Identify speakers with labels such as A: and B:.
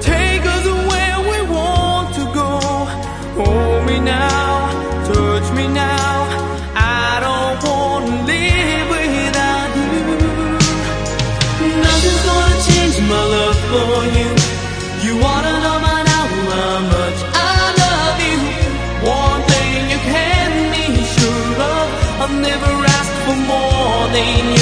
A: take us where we want to go. Hold me now, touch me now. I don't want to live without you. Nothing's gonna change my love for you. You wanna know now how much I love you. One thing you can be sure of, I've never asked for more than your